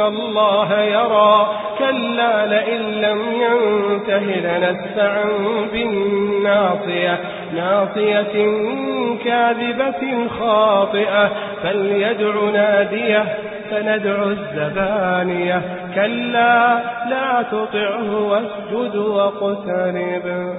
الله يرى كلا لئن لم ينته لنسعا بالناصية ناصية كاذبة خاطئة فليدع ناديه سندع الزبانية كلا لا تطعه واسجد واقترب